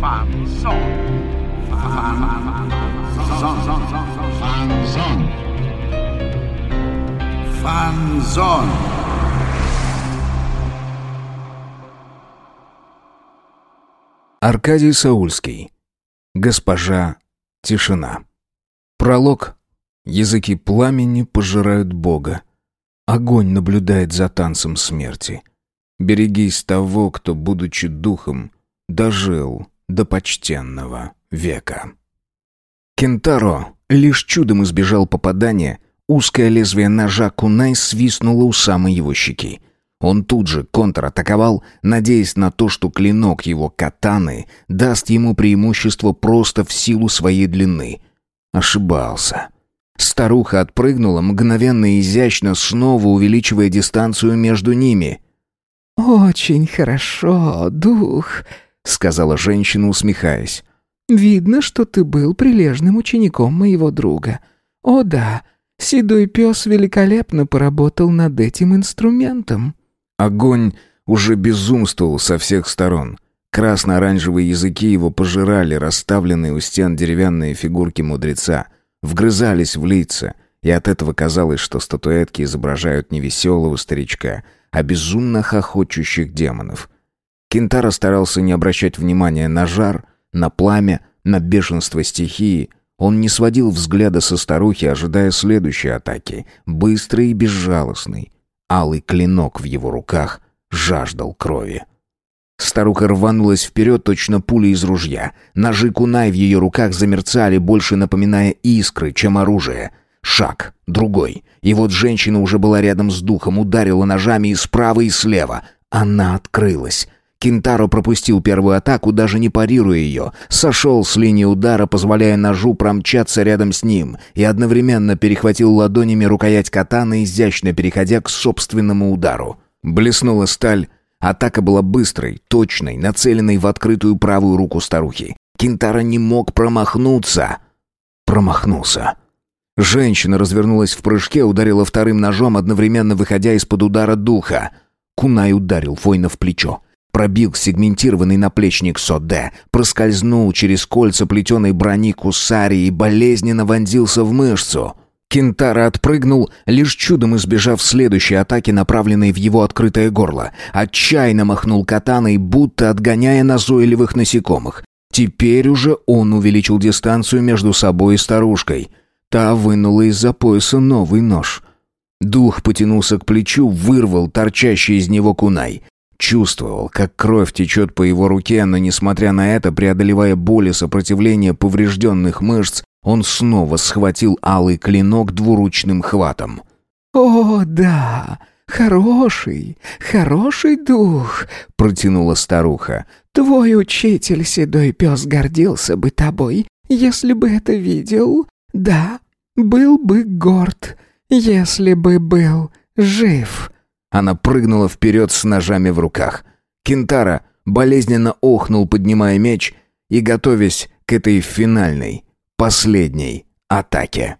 Фанзон, Фанзон, Fanzon. Fanzon. Аркадий Саульский. Госпожа Тишина. Пролог. Языки пламени пожирают Бога. Огонь наблюдает за танцем смерти. Берегись того, кто, будучи духом, дожил до почтенного века. Кентаро лишь чудом избежал попадания, узкое лезвие ножа кунай свистнуло у самой его щеки. Он тут же контратаковал, надеясь на то, что клинок его катаны даст ему преимущество просто в силу своей длины. Ошибался. Старуха отпрыгнула, мгновенно и изящно, снова увеличивая дистанцию между ними. «Очень хорошо, дух», — сказала женщина, усмехаясь. «Видно, что ты был прилежным учеником моего друга. О да, седой пес великолепно поработал над этим инструментом». Огонь уже безумствовал со всех сторон. Красно-оранжевые языки его пожирали расставленные у стен деревянные фигурки мудреца, вгрызались в лица, и от этого казалось, что статуэтки изображают не веселого старичка, а безумно хохочущих демонов. Кентара старался не обращать внимания на жар, на пламя, на бешенство стихии. Он не сводил взгляда со старухи, ожидая следующей атаки, быстрой и безжалостной. Алый клинок в его руках жаждал крови. Старуха рванулась вперед, точно пуля из ружья. Ножи кунай в ее руках замерцали, больше напоминая искры, чем оружие. Шаг, другой. И вот женщина уже была рядом с духом, ударила ножами и справа, и слева. Она открылась. Кентаро пропустил первую атаку, даже не парируя ее. Сошел с линии удара, позволяя ножу промчаться рядом с ним, и одновременно перехватил ладонями рукоять катана, изящно переходя к собственному удару. Блеснула сталь. Атака была быстрой, точной, нацеленной в открытую правую руку старухи. Кентаро не мог промахнуться. Промахнулся. Женщина развернулась в прыжке, ударила вторым ножом, одновременно выходя из-под удара духа. Кунай ударил воина в плечо пробил сегментированный наплечник Соде, проскользнул через кольца плетеной брони Кусари и болезненно вонзился в мышцу. Кентара отпрыгнул, лишь чудом избежав следующей атаки, направленной в его открытое горло. Отчаянно махнул катаной, будто отгоняя назойливых насекомых. Теперь уже он увеличил дистанцию между собой и старушкой. Та вынула из-за пояса новый нож. Дух потянулся к плечу, вырвал торчащий из него кунай. Чувствовал, как кровь течет по его руке, но, несмотря на это, преодолевая боль и сопротивление поврежденных мышц, он снова схватил алый клинок двуручным хватом. «О, да, хороший, хороший дух», — протянула старуха. «Твой учитель, седой пес, гордился бы тобой, если бы это видел. Да, был бы горд, если бы был жив». Она прыгнула вперед с ножами в руках. Кентара болезненно охнул, поднимая меч и готовясь к этой финальной, последней атаке.